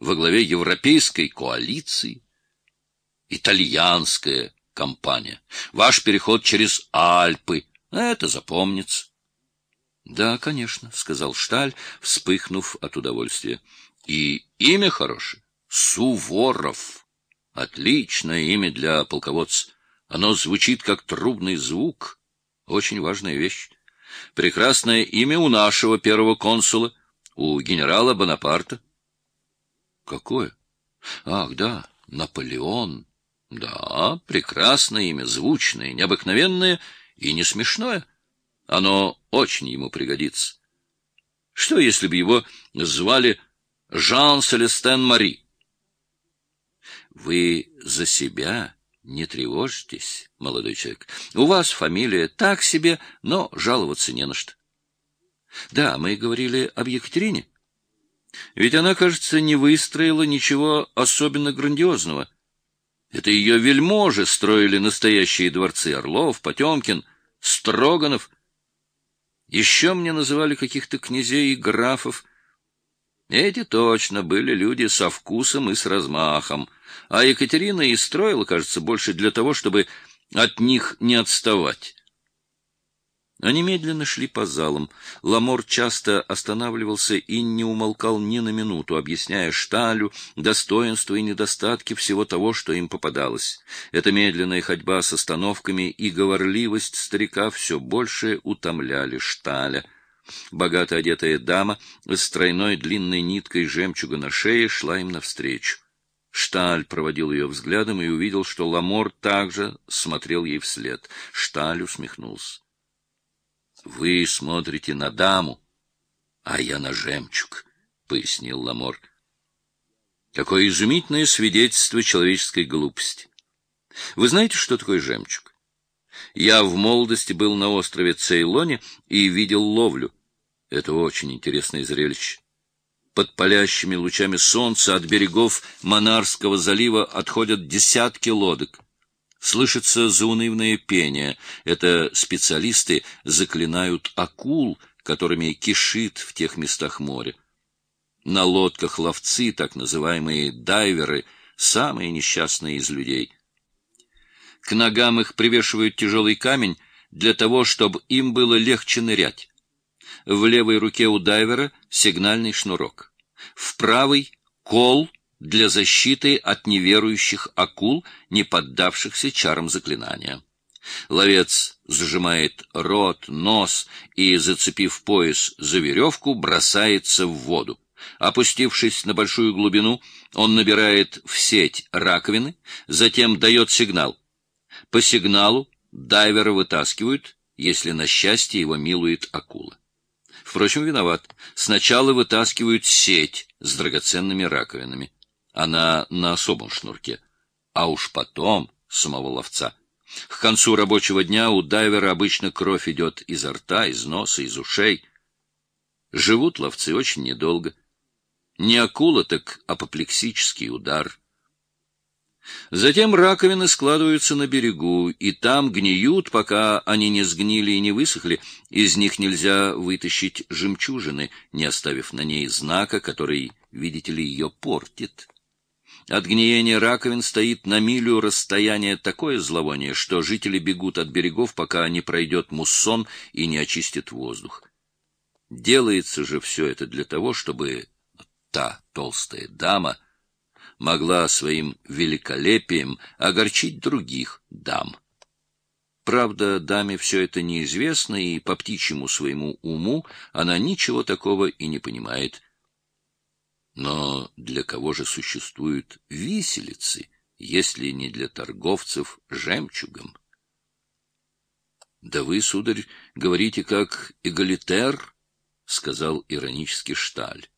во главе европейской коалиции. Итальянская компания. Ваш переход через Альпы. Это запомнится. — Да, конечно, — сказал Шталь, вспыхнув от удовольствия. — И имя хорошее. Суворов. Отличное имя для полководца. Оно звучит как трубный звук. Очень важная вещь. Прекрасное имя у нашего первого консула, у генерала Бонапарта. Какое? Ах, да, Наполеон. Да, прекрасное имя, звучное, необыкновенное и не смешное. Оно очень ему пригодится. Что, если бы его звали Жан-Селестен Мари? Вы за себя не тревожьтесь, молодой человек. У вас фамилия так себе, но жаловаться не на что. Да, мы говорили об Екатерине. Ведь она, кажется, не выстроила ничего особенно грандиозного. Это ее вельможи строили настоящие дворцы Орлов, Потемкин, Строганов. Еще мне называли каких-то князей и графов. Эти точно были люди со вкусом и с размахом, а Екатерина и строила, кажется, больше для того, чтобы от них не отставать. Они медленно шли по залам. Ламор часто останавливался и не умолкал ни на минуту, объясняя Шталю достоинства и недостатки всего того, что им попадалось. Эта медленная ходьба с остановками и говорливость старика все больше утомляли Шталя. Богато одетая дама с тройной длинной ниткой жемчуга на шее шла им навстречу. Шталь проводил ее взглядом и увидел, что Ламор также смотрел ей вслед. Шталь усмехнулся. Вы смотрите на даму, а я на жемчуг, — пояснил Ламор. Какое изумительное свидетельство человеческой глупости. Вы знаете, что такое жемчуг? Я в молодости был на острове Цейлоне и видел ловлю. Это очень интересное зрелище. Под палящими лучами солнца от берегов Манарского залива отходят десятки лодок. Слышится заунывное пение. Это специалисты заклинают акул, которыми кишит в тех местах море. На лодках ловцы, так называемые дайверы, самые несчастные из людей. К ногам их привешивают тяжелый камень для того, чтобы им было легче нырять. В левой руке у дайвера сигнальный шнурок. В правой — кол — для защиты от неверующих акул, не поддавшихся чарам заклинания. Ловец зажимает рот, нос и, зацепив пояс за веревку, бросается в воду. Опустившись на большую глубину, он набирает в сеть раковины, затем дает сигнал. По сигналу дайвера вытаскивают, если на счастье его милует акула. Впрочем, виноват. Сначала вытаскивают сеть с драгоценными раковинами. Она на особом шнурке. А уж потом самого ловца. К концу рабочего дня у дайвера обычно кровь идет изо рта, из носа, из ушей. Живут ловцы очень недолго. Не акула, так апоплексический удар. Затем раковины складываются на берегу, и там гниют, пока они не сгнили и не высохли. Из них нельзя вытащить жемчужины, не оставив на ней знака, который, видите ли, ее портит. От гниения раковин стоит на милю расстояние такое зловоние, что жители бегут от берегов, пока не пройдет муссон и не очистит воздух. Делается же все это для того, чтобы та толстая дама могла своим великолепием огорчить других дам. Правда, даме все это неизвестно, и по птичьему своему уму она ничего такого и не понимает — но для кого же существуют виселицы, если не для торговцев жемчугом? — Да вы, сударь, говорите как эгалитер, — сказал иронически Шталь.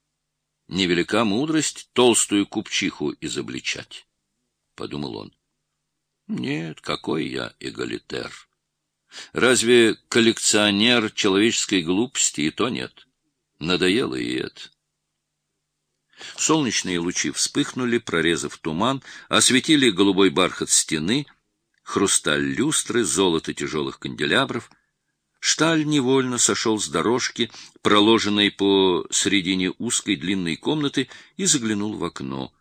— Невелика мудрость толстую купчиху изобличать, — подумал он. — Нет, какой я эгалитер. Разве коллекционер человеческой глупости и то нет? Надоело и это. Солнечные лучи вспыхнули, прорезав туман, осветили голубой бархат стены, хрусталь люстры, золото тяжелых канделябров. Шталь невольно сошел с дорожки, проложенной по средине узкой длинной комнаты, и заглянул в окно.